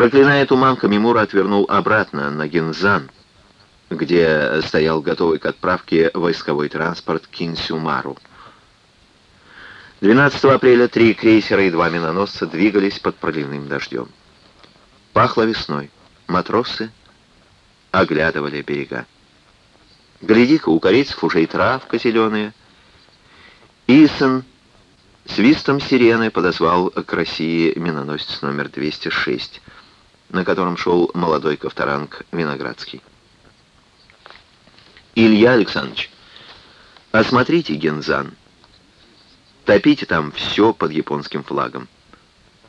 Проклиная туман, Камимура отвернул обратно на Гинзан, где стоял готовый к отправке войсковой транспорт Кинсюмару. 12 апреля три крейсера и два миноносца двигались под проливным дождем. Пахло весной. Матросы оглядывали берега. Гляди-ка, у корейцев уже и травка зеленая. Исон свистом сирены подозвал к России миноносец номер 206, на котором шел молодой ковторанг Виноградский. Илья Александрович, осмотрите Гензан. Топите там все под японским флагом.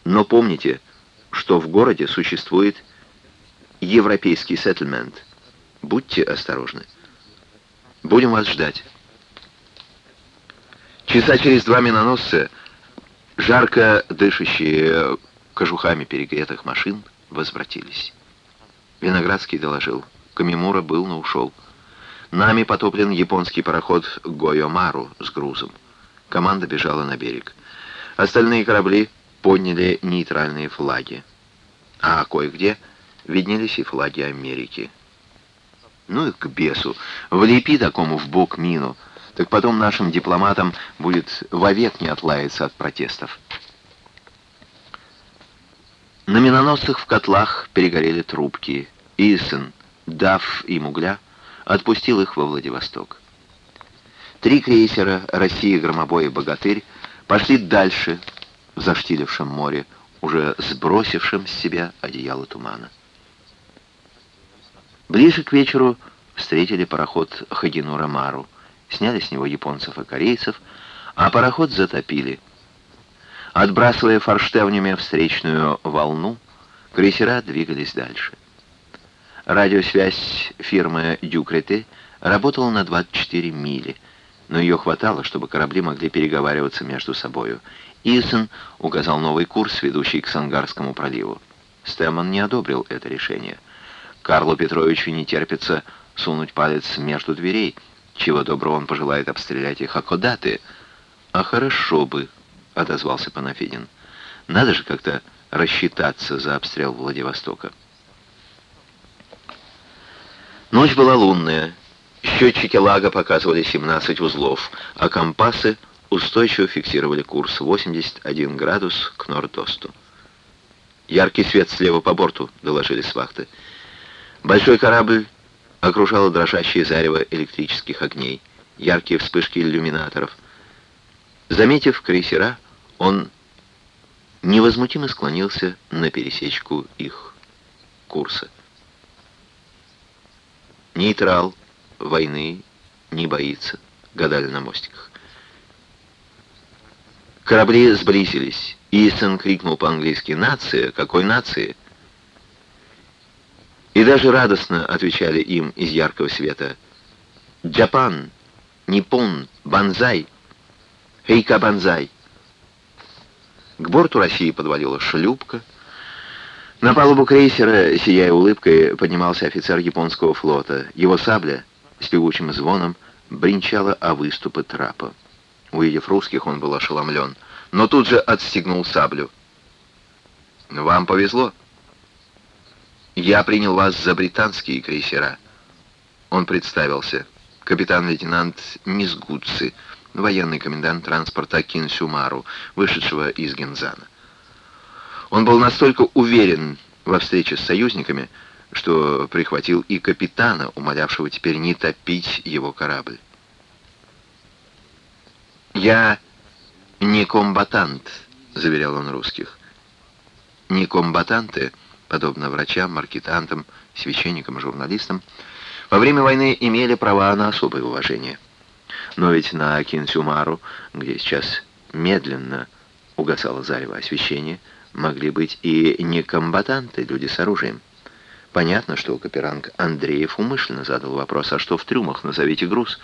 Но помните, что в городе существует европейский сеттельмент. Будьте осторожны. Будем вас ждать. Часа через два миноносца, жарко дышащие кожухами перегретых машин, возвратились. Виноградский доложил. Камимура был, но ушел. Нами потоплен японский пароход Гойомару с грузом. Команда бежала на берег. Остальные корабли подняли нейтральные флаги. А кое-где виднелись и флаги Америки. Ну и к бесу. Влепи такому в бок мину, так потом нашим дипломатам будет вовек не отлаяться от протестов. На миноносцах в котлах перегорели трубки. Иссен, дав им угля, отпустил их во Владивосток. Три крейсера «Россия», «Громобой» и «Богатырь» пошли дальше в заштилившем море, уже сбросившем с себя одеяло тумана. Ближе к вечеру встретили пароход Хагинура Мару, сняли с него японцев и корейцев, а пароход затопили. Отбрасывая форштевнями встречную волну, крейсера двигались дальше. Радиосвязь фирмы «Дюкрете» работала на 24 мили, но ее хватало, чтобы корабли могли переговариваться между собою. Исон указал новый курс, ведущий к Сангарскому проливу. Стэмон не одобрил это решение — Карлу Петровичу не терпится сунуть палец между дверей. Чего доброго он пожелает обстрелять их Акодаты. «А хорошо бы», — отозвался Панафидин. «Надо же как-то рассчитаться за обстрел Владивостока». Ночь была лунная. Счетчики лага показывали 17 узлов, а компасы устойчиво фиксировали курс 81 градус к норд-осту. «Яркий свет слева по борту», — доложили с вахты. Большой корабль окружало дрожащее зарево электрических огней, яркие вспышки иллюминаторов. Заметив крейсера, он невозмутимо склонился на пересечку их курса. Нейтрал войны не боится, гадали на мостиках. Корабли сблизились. Исон крикнул по-английски «Нация! Какой нации?» И даже радостно отвечали им из яркого света. «Джапан! Ниппон! Банзай! Хейка Банзай!» К борту России подвалила шлюпка. На палубу крейсера, сияя улыбкой, поднимался офицер японского флота. Его сабля с певучим звоном бренчала о выступы трапа. Увидев русских, он был ошеломлен, но тут же отстегнул саблю. «Вам повезло», «Я принял вас за британские крейсера». Он представился. Капитан-лейтенант Мизгуци, военный комендант транспорта Кинсюмару, вышедшего из Гензана. Он был настолько уверен во встрече с союзниками, что прихватил и капитана, умолявшего теперь не топить его корабль. «Я не комбатант», — заверял он русских. «Не комбатанты», — подобно врачам, маркетантам, священникам и журналистам, во время войны имели права на особое уважение. Но ведь на Кинсюмару, где сейчас медленно угасало зарево освещения, могли быть и не комбатанты, люди с оружием. Понятно, что Каперанг Андреев умышленно задал вопрос, а что в трюмах, назовите груз.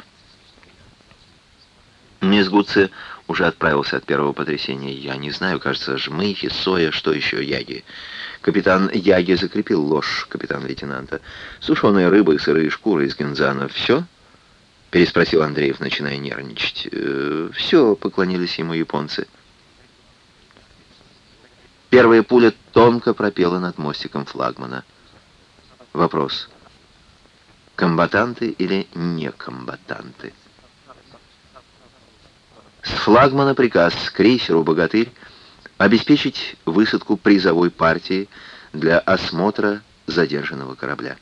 Мизгуцы уже отправился от первого потрясения. Я не знаю, кажется, жмыхи, соя, что еще, яги. Капитан Яги закрепил ложь капитан-лейтенанта. «Сушеная рыба и сырые шкуры из гензана. Все?» — переспросил Андреев, начиная нервничать. «Э, «Все», — поклонились ему японцы. Первая пуля тонко пропела над мостиком флагмана. Вопрос. Комбатанты или не комбатанты? С флагмана приказ крейсеру «Богатырь» обеспечить высадку призовой партии для осмотра задержанного корабля.